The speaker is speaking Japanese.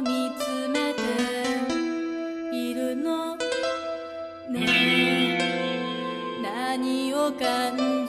を見つめているのね。何を感じ